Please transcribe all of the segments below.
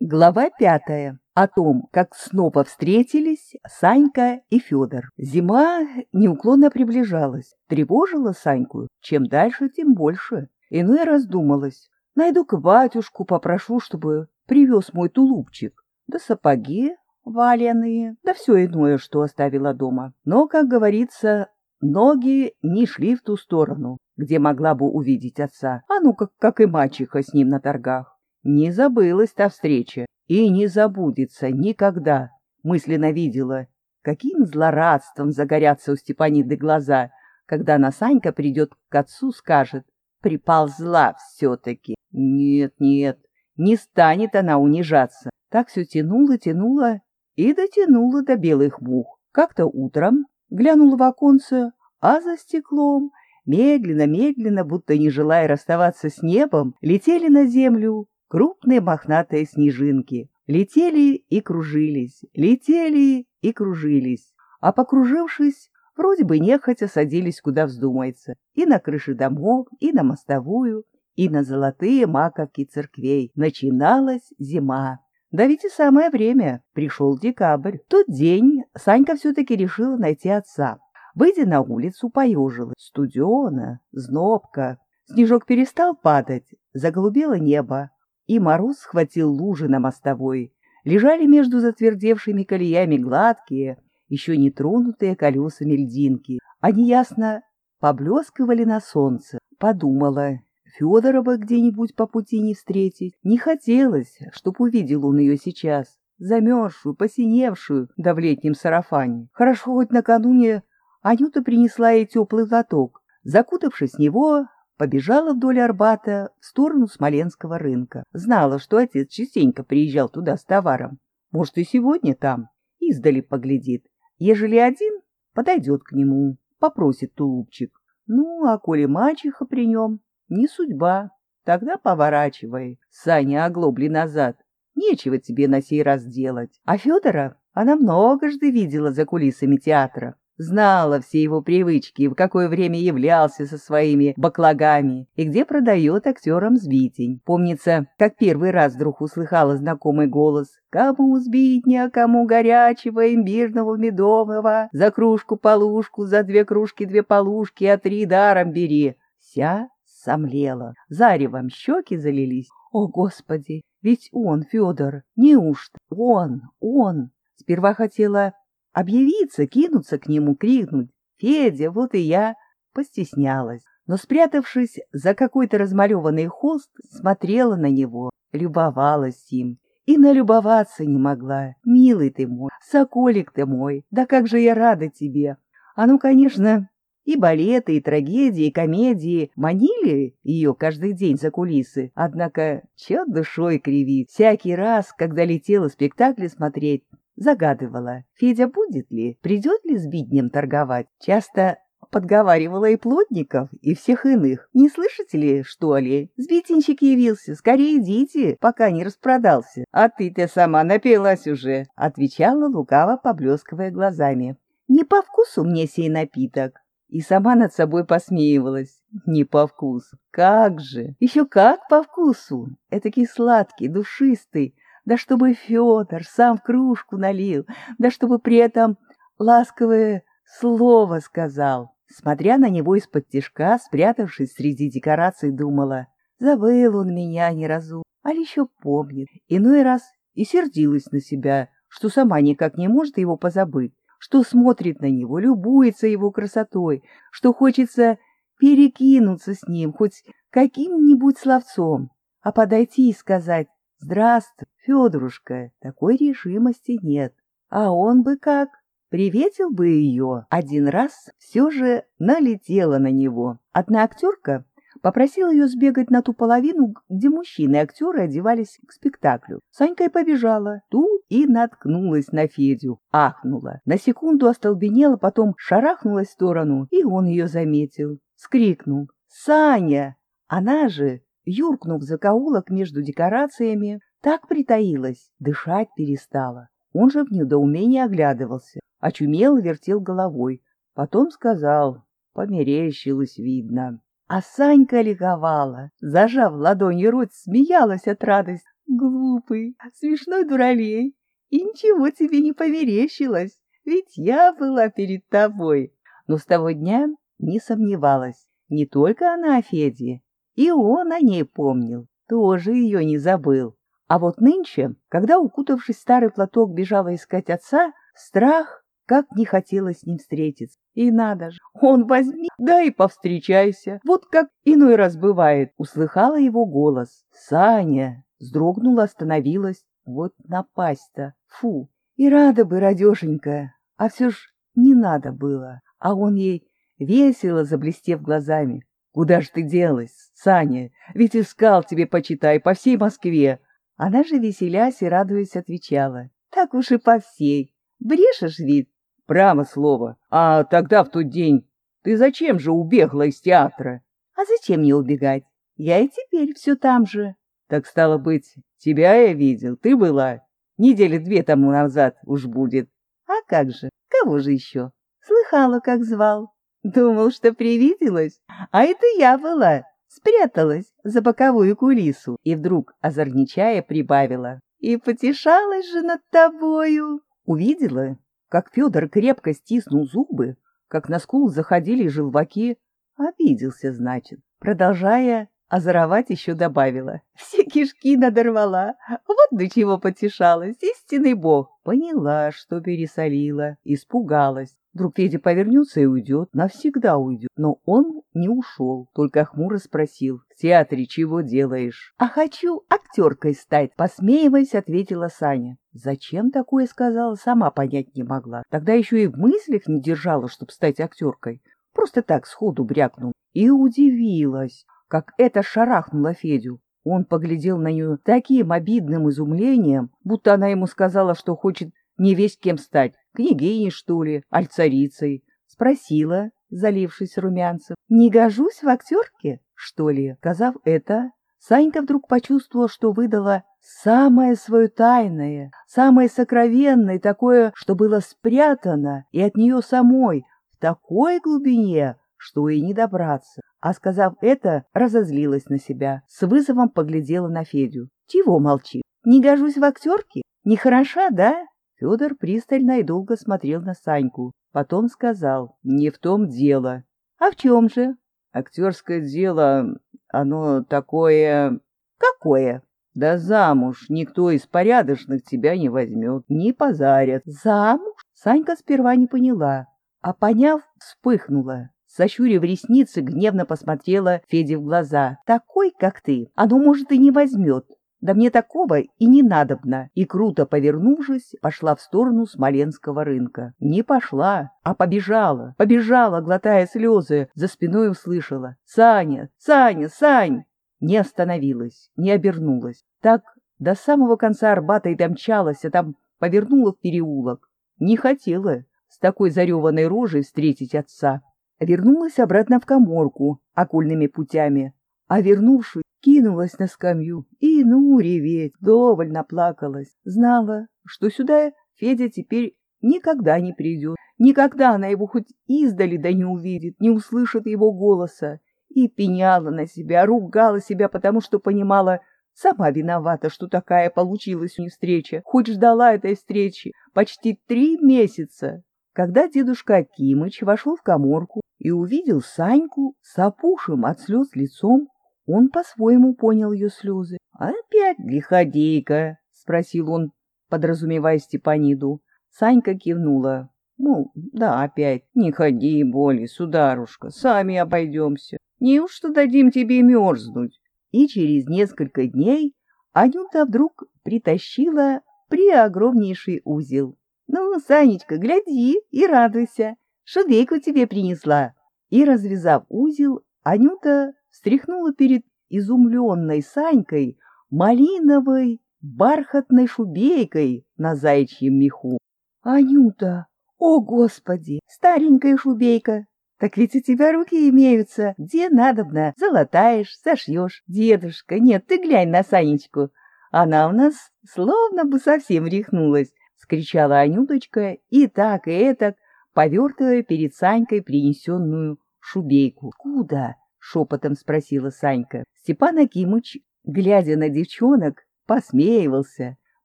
Глава пятая. О том, как снова встретились Санька и Федор. Зима неуклонно приближалась, тревожила Саньку. Чем дальше, тем больше. Иной раз думалось. Найду-ка батюшку, попрошу, чтобы привез мой тулупчик. Да сапоги валеные, да все иное, что оставила дома. Но, как говорится, ноги не шли в ту сторону, где могла бы увидеть отца, а ну как, как и мачеха с ним на торгах. Не забылась та встреча и не забудется никогда. Мысленно видела, каким злорадством загорятся у Степаниды глаза, когда она Санька придет к отцу, скажет, приползла все-таки. Нет, нет, не станет она унижаться. Так все тянула, тянула и дотянула до белых мух. Как-то утром глянула в оконце, а за стеклом, медленно-медленно, будто не желая расставаться с небом, летели на землю крупные мохнатые снежинки. Летели и кружились, летели и кружились, а покружившись, вроде бы нехотя садились куда вздумается, и на крыши домов, и на мостовую, и на золотые маковки церквей. Начиналась зима. Да ведь и самое время. Пришел декабрь. Тот день Санька все-таки решила найти отца. Выйдя на улицу, поежилась. Студено, знобка. Снежок перестал падать, заголубело небо, и мороз схватил лужи на мостовой. Лежали между затвердевшими колеями гладкие, еще не тронутые колесами льдинки. Они ясно поблескивали на солнце. Подумала, Федорова где-нибудь по пути не встретить. Не хотелось, чтоб увидел он ее сейчас, замерзшую, посиневшую, да в летнем сарафане. Хорошо, хоть накануне Анюта принесла ей теплый лоток. Закутавшись в него, побежала вдоль Арбата в сторону Смоленского рынка. Знала, что отец частенько приезжал туда с товаром. Может, и сегодня там. Издали поглядит. Ежели один, подойдет к нему, попросит тулупчик. Ну, а коли мачеха при нем, не судьба. Тогда поворачивай, Саня оглобли назад. Нечего тебе на сей раз делать. А Федора она многожды видела за кулисами театра. Знала все его привычки, в какое время являлся со своими баклагами и где продает актерам сбитень. Помнится, как первый раз вдруг услыхала знакомый голос «Кому сбитня, кому горячего, имбирного, медового, за кружку-полушку, за две кружки две полушки, а три даром бери». Вся сомлела, заревом щеки залились. О, Господи, ведь он, Федор, неужто он, он? Сперва хотела Объявиться, кинуться к нему, крикнуть «Федя, вот и я!» постеснялась, но, спрятавшись за какой-то размалеванный холст, смотрела на него, любовалась им. И налюбоваться не могла. Милый ты мой, соколик ты мой, да как же я рада тебе. А ну, конечно, и балеты, и трагедии, и комедии манили ее каждый день за кулисы. Однако, чё душой кривит. Всякий раз, когда летела спектакли смотреть, Загадывала, Федя будет ли, придет ли с Биднем торговать. Часто подговаривала и плотников, и всех иных. Не слышите ли, что ли? Сбитенщик явился, скорее идите, пока не распродался. А ты-то сама напилась уже, — отвечала лукаво, поблескивая глазами. Не по вкусу мне сей напиток. И сама над собой посмеивалась. Не по вкусу. Как же? Еще как по вкусу. Этакий сладкий, душистый, да чтобы Федор сам в кружку налил, да чтобы при этом ласковое слово сказал. Смотря на него из-под тишка, спрятавшись среди декораций, думала, забыл он меня ни разу, а еще помнит. Иной раз и сердилась на себя, что сама никак не может его позабыть, что смотрит на него, любуется его красотой, что хочется перекинуться с ним хоть каким-нибудь словцом, а подойти и сказать «Здравствуй, Федорушка, такой решимости нет. А он бы как? Приветил бы ее. Один раз все же налетела на него. Одна актерка попросила ее сбегать на ту половину, где мужчины и актеры одевались к спектаклю. Санька и побежала. Тут и наткнулась на Федю. Ахнула. На секунду остолбенела, потом шарахнулась в сторону, и он ее заметил. Скрикнул. «Саня!» Она же юркнув за каулок между декорациями, так притаилась, дышать перестала. Он же в недоумении оглядывался, очумел вертел головой. Потом сказал, померещилось видно. А Санька ликовала, зажав ладонью рот, смеялась от радости. Глупый, смешной дуралей. И ничего тебе не померещилось, ведь я была перед тобой. Но с того дня не сомневалась. Не только она о Феде, и он о ней помнил, тоже ее не забыл. А вот нынче, когда, укутавшись старый платок, бежала искать отца, страх как не хотелось с ним встретиться. И надо же, он возьми, да и повстречайся. Вот как иной раз бывает. Услыхала его голос. Саня вздрогнула, остановилась. Вот напасть-то. Фу. И рада бы, радешенька. А все ж не надо было. А он ей весело заблестев глазами. Куда ж ты делась, Саня? Ведь искал тебе, почитай, по всей Москве. Она же, веселясь и радуясь, отвечала. Так уж и по всей. Брешешь вид? Право слово. А тогда в тот день ты зачем же убегла из театра? А зачем мне убегать? Я и теперь все там же. Так стало быть, тебя я видел, ты была. Недели две тому назад уж будет. А как же? Кого же еще? Слыхала, как звал. Думал, что привиделась. А это я была. Спряталась за боковую кулису и вдруг, озорничая, прибавила. И потешалась же над тобою. Увидела, как Федор крепко стиснул зубы, как на скул заходили желваки. Обиделся, значит. Продолжая озоровать, еще добавила. Все кишки надорвала. Вот до чего потешалась, истинный бог. Поняла, что пересолила, испугалась. Вдруг Федя повернется и уйдет, навсегда уйдет. Но он не ушел, только хмуро спросил. «В театре чего делаешь?» «А хочу актеркой стать», — посмеиваясь, ответила Саня. Зачем такое сказала, сама понять не могла. Тогда еще и в мыслях не держала, чтобы стать актеркой. Просто так сходу брякнул. И удивилась, как это шарахнуло Федю. Он поглядел на нее таким обидным изумлением, будто она ему сказала, что хочет не весь кем стать, княгиней, что ли, аль царицей. Спросила, залившись румянцем, не гожусь в актерке, что ли? Сказав это, Санька вдруг почувствовала, что выдала самое свое тайное, самое сокровенное, такое, что было спрятано и от нее самой в такой глубине, что и не добраться. А сказав это, разозлилась на себя, с вызовом поглядела на Федю. «Чего молчи? Не гожусь в актерке? Не хороша, да?» Федор пристально и долго смотрел на Саньку, потом сказал, не в том дело. А в чем же? Актерское дело, оно такое... Какое? Да замуж никто из порядочных тебя не возьмет, не позарят. Замуж? Санька сперва не поняла, а поняв, вспыхнула. Сощурив ресницы, гневно посмотрела Феде в глаза. «Такой, как ты, оно, может, и не возьмет, да мне такого и не надобно. И круто повернувшись, пошла в сторону Смоленского рынка. Не пошла, а побежала, побежала, глотая слезы. За спиной услышала. «Саня! Саня! Сань!» Не остановилась, не обернулась. Так до самого конца Арбата и домчалась, а там повернула в переулок. Не хотела с такой зареванной рожей встретить отца. Вернулась обратно в коморку окольными путями, а вернувшись, кинулась на скамью и, ну, реветь, вдоволь наплакалась. Знала, что сюда Федя теперь никогда не придет, никогда она его хоть издали да не увидит, не услышит его голоса. И пеняла на себя, ругала себя, потому что понимала, сама виновата, что такая получилась у нее встреча, хоть ждала этой встречи почти три месяца. Когда дедушка Акимыч вошел в коморку и увидел Саньку с опухшим от слез лицом, он по-своему понял ее слезы. «Опять лиходейка?» — спросил он, подразумевая Степаниду. Санька кивнула. «Ну, да, опять. Не ходи, боли, сударушка, сами обойдемся. Неужто дадим тебе мерзнуть?» И через несколько дней Анюта вдруг притащила преогромнейший узел. «Ну, Санечка, гляди и радуйся, шубейку тебе принесла». И, развязав узел, Анюта встряхнула перед изумленной Санькой малиновой бархатной шубейкой на заячьем меху. — Анюта! О, Господи! Старенькая шубейка! Так ведь у тебя руки имеются. Где надобно, золотаешь, сошьешь. Дедушка, нет, ты глянь на Санечку. Она у нас словно бы совсем рехнулась, — скричала Анюточка и так и этак, повертывая перед Санькой принесенную шубейку. — Куда? Шепотом спросила Санька. Степан Акимыч, глядя на девчонок, посмеивался,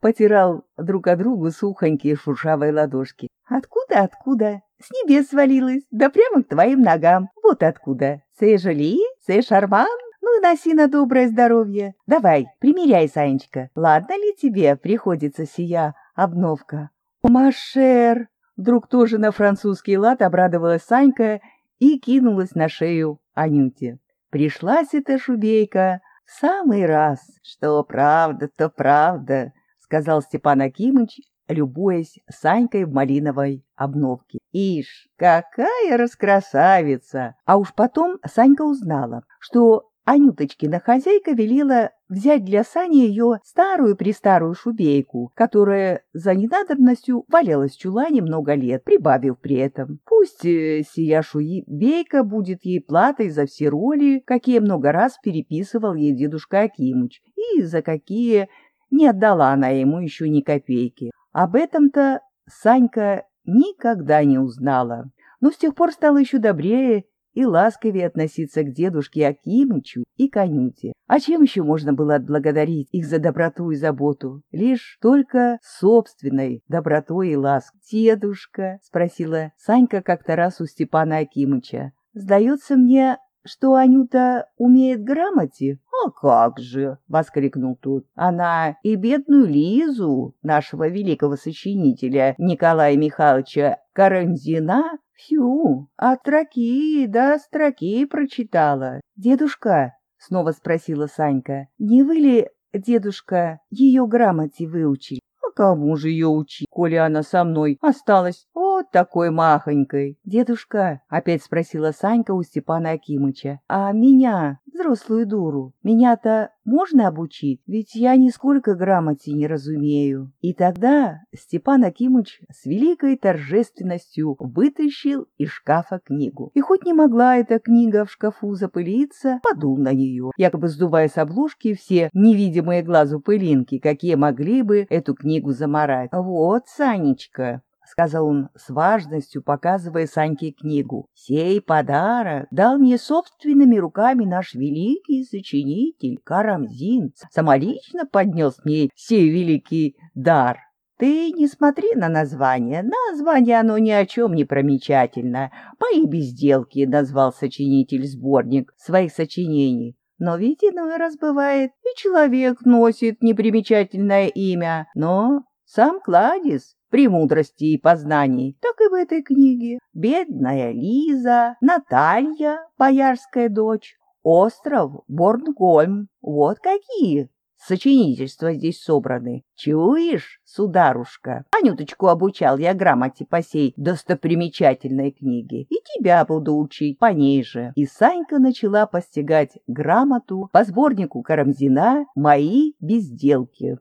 потирал друг от другу сухонькие шуршавые ладошки. «Откуда, откуда? С небес свалилась, да прямо к твоим ногам. Вот откуда. Сэй Жоли, сэй Шарман, ну и носи на доброе здоровье. Давай, примеряй, Санечка. Ладно ли тебе приходится сия обновка?» «Машер!» Вдруг тоже на французский лад обрадовалась Санька и кинулась на шею Анюте. Пришлась эта шубейка в самый раз. Что правда, то правда, сказал Степан Акимыч, любуясь Санькой в малиновой обновке. Ишь, какая раскрасавица! А уж потом Санька узнала, что Анюточкина хозяйка велела взять для Сани ее старую-престарую шубейку, которая за ненадобностью валялась в чулане много лет, прибавив при этом. Пусть э, сия шубейка будет ей платой за все роли, какие много раз переписывал ей дедушка Акимыч, и за какие не отдала она ему еще ни копейки. Об этом-то Санька никогда не узнала, но с тех пор стала еще добрее и ласковее относиться к дедушке Акимычу и Конюте. А чем еще можно было отблагодарить их за доброту и заботу? Лишь только собственной добротой и ласк. «Дедушка?» — спросила Санька как-то раз у Степана Акимыча. «Сдается мне, что Анюта умеет грамоте?» «А как же!» — воскликнул тот. «Она и бедную Лизу, нашего великого сочинителя Николая Михайловича Карамзина, Фью, от строки до строки прочитала. Дедушка, снова спросила Санька, не вы ли, дедушка, ее грамоте выучили? А кому же ее учить, коли она со мной осталась вот такой махонькой? Дедушка, опять спросила Санька у Степана Акимыча, а меня, взрослую дуру, меня-то можно обучить? Ведь я нисколько грамоте не разумею. И тогда Степан Акимыч с великой торжественностью вытащил из шкафа книгу. И хоть не могла эта книга в шкафу запылиться, подул на нее, якобы сдувая с обложки все невидимые глазу пылинки, какие могли бы эту книгу заморать. «Вот, Санечка, — сказал он с важностью, показывая Саньке книгу. «Сей подарок дал мне собственными руками наш великий сочинитель Карамзин. Самолично поднес мне сей великий дар». Ты не смотри на название. Название оно ни о чем не примечательно. Мои безделки назвал сочинитель сборник своих сочинений. Но ведь иной раз бывает, и человек носит непримечательное имя, но сам кладезь премудрости и познаний, так и в этой книге. Бедная Лиза, Наталья, боярская дочь, остров Борнгольм. Вот какие сочинительства здесь собраны. Чуешь, сударушка? Анюточку обучал я грамоте по сей достопримечательной книге, и тебя буду учить по ней же. И Санька начала постигать грамоту по сборнику Карамзина «Мои безделки».